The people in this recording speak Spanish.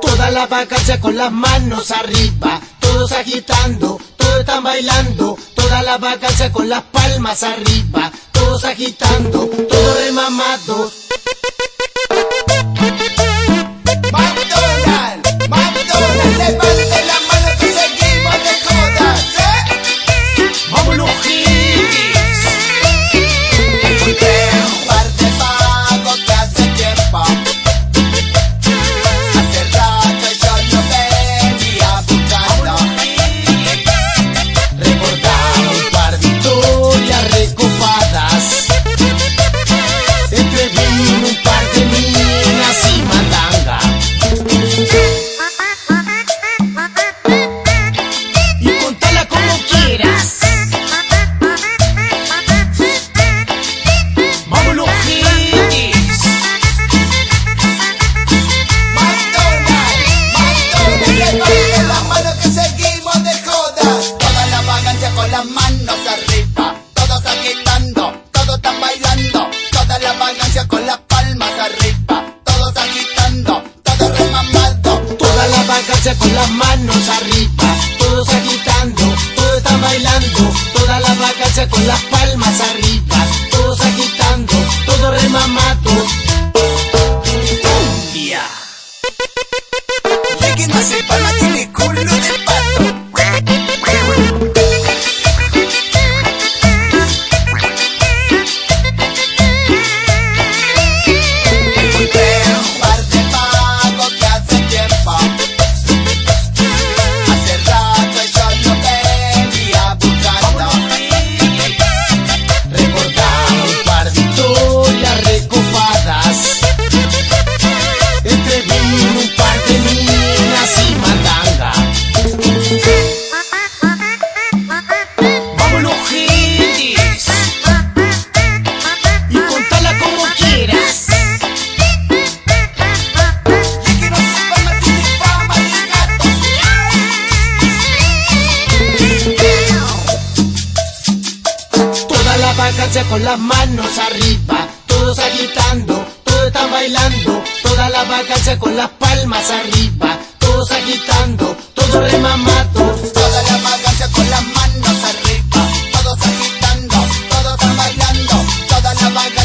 Toda la vacancia con las manos arriba, todos agitando, todos están bailando. Toda la vacancia con las palmas arriba, todos agitando, todos remamados. manos arriba, todos agitando, todos están bailando, toda la vagancia con las palmas arriba, todos agitando, todos remamando, toda la vagancia con las manos arriba, todos agitando, todos están bailando, toda la vagancia con las palmas arriba. vacancia con las manos arriba, todos agitando, todos están bailando, toda la vacancia con las palmas arriba, todos agitando, todos remamados, toda la vacancia con las manos arriba, todos agitando, todos están bailando, toda la vacancia